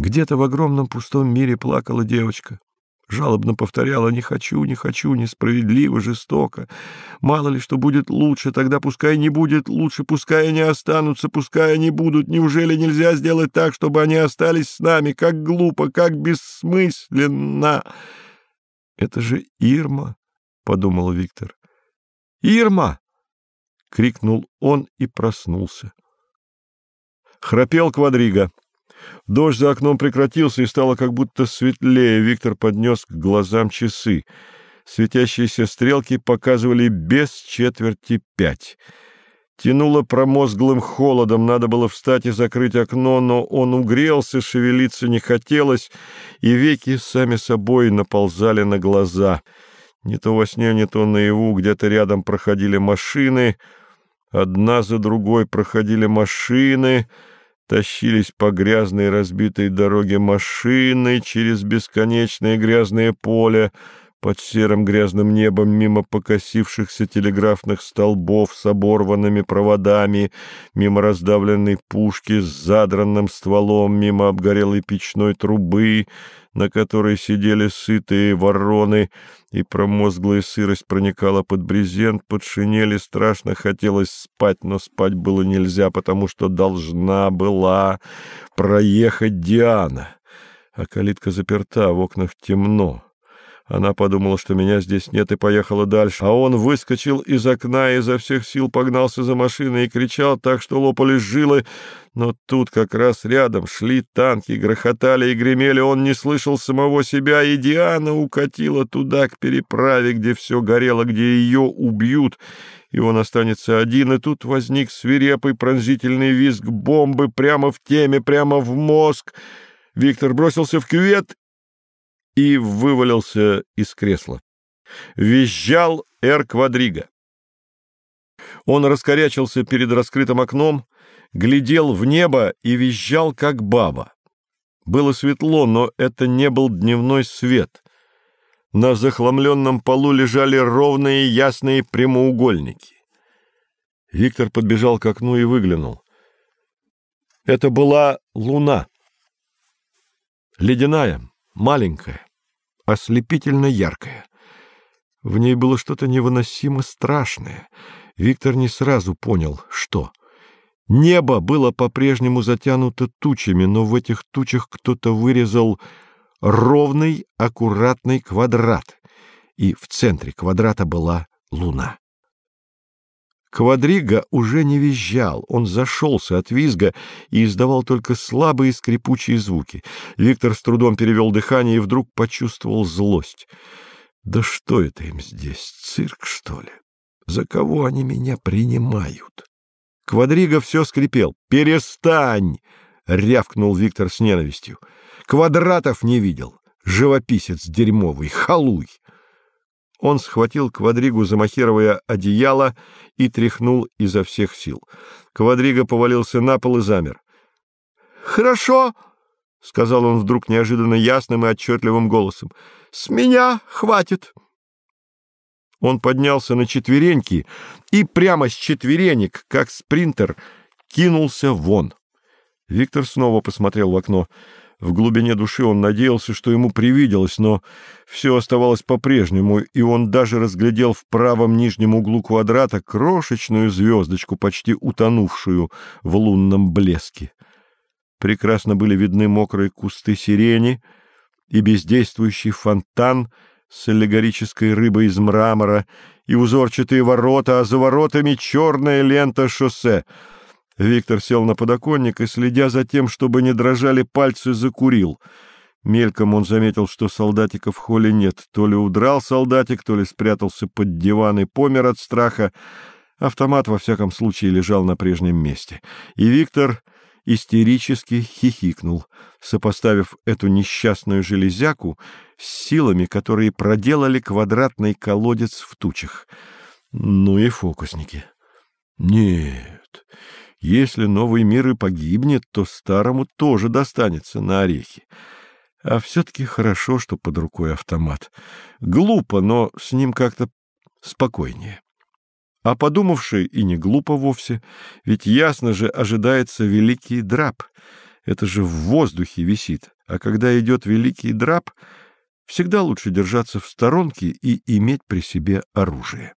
Где-то в огромном пустом мире плакала девочка. Жалобно повторяла «не хочу, не хочу, несправедливо, жестоко». Мало ли что будет лучше, тогда пускай не будет лучше, пускай они останутся, пускай они будут. Неужели нельзя сделать так, чтобы они остались с нами? Как глупо, как бессмысленно! Это же Ирма, — подумал Виктор. «Ирма!» — крикнул он и проснулся. Храпел квадрига. Дождь за окном прекратился и стало как будто светлее. Виктор поднес к глазам часы. Светящиеся стрелки показывали без четверти пять. Тянуло промозглым холодом, надо было встать и закрыть окно, но он угрелся, шевелиться не хотелось, и веки сами собой наползали на глаза. Не то во сне, не то наяву, где-то рядом проходили машины, одна за другой проходили машины — тащились по грязной разбитой дороге машины через бесконечное грязное поле, под серым грязным небом мимо покосившихся телеграфных столбов с оборванными проводами, мимо раздавленной пушки с задранным стволом, мимо обгорелой печной трубы, на которой сидели сытые вороны, и промозглая сырость проникала под брезент, под шинели, страшно хотелось спать, но спать было нельзя, потому что должна была проехать Диана, а калитка заперта, в окнах темно. Она подумала, что меня здесь нет, и поехала дальше. А он выскочил из окна и изо всех сил погнался за машиной и кричал так, что лопались жилы. Но тут как раз рядом шли танки, грохотали и гремели. Он не слышал самого себя, и Диана укатила туда, к переправе, где все горело, где ее убьют, и он останется один. И тут возник свирепый пронзительный визг бомбы прямо в теме, прямо в мозг. Виктор бросился в кювет и вывалился из кресла. Визжал Эр Квадриго. Он раскорячился перед раскрытым окном, глядел в небо и визжал, как баба. Было светло, но это не был дневной свет. На захламленном полу лежали ровные ясные прямоугольники. Виктор подбежал к окну и выглянул. Это была луна. Ледяная, маленькая, ослепительно яркая. В ней было что-то невыносимо страшное. Виктор не сразу понял, что. Небо было по-прежнему затянуто тучами, но в этих тучах кто-то вырезал ровный, аккуратный квадрат, и в центре квадрата была луна. Квадрига уже не визжал, он зашелся от визга и издавал только слабые скрипучие звуки. Виктор с трудом перевел дыхание и вдруг почувствовал злость. «Да что это им здесь, цирк, что ли? За кого они меня принимают?» Квадрига все скрипел. «Перестань!» — рявкнул Виктор с ненавистью. «Квадратов не видел. Живописец дерьмовый, халуй!» Он схватил Квадригу, замахировая одеяло, и тряхнул изо всех сил. Квадрига повалился на пол и замер. — Хорошо, — сказал он вдруг неожиданно ясным и отчетливым голосом. — С меня хватит. Он поднялся на четвереньки и прямо с четверенек, как спринтер, кинулся вон. Виктор снова посмотрел в окно. В глубине души он надеялся, что ему привиделось, но все оставалось по-прежнему, и он даже разглядел в правом нижнем углу квадрата крошечную звездочку, почти утонувшую в лунном блеске. Прекрасно были видны мокрые кусты сирени и бездействующий фонтан с аллегорической рыбой из мрамора, и узорчатые ворота, а за воротами черная лента шоссе — Виктор сел на подоконник и, следя за тем, чтобы не дрожали пальцы, закурил. Мельком он заметил, что солдатика в холле нет. То ли удрал солдатик, то ли спрятался под диван и помер от страха. Автомат, во всяком случае, лежал на прежнем месте. И Виктор истерически хихикнул, сопоставив эту несчастную железяку с силами, которые проделали квадратный колодец в тучах. Ну и фокусники. Нет, если новый мир и погибнет, то старому тоже достанется на орехи. А все-таки хорошо, что под рукой автомат. Глупо, но с ним как-то спокойнее. А подумавший и не глупо вовсе, ведь ясно же ожидается великий драп. Это же в воздухе висит, а когда идет великий драп, всегда лучше держаться в сторонке и иметь при себе оружие.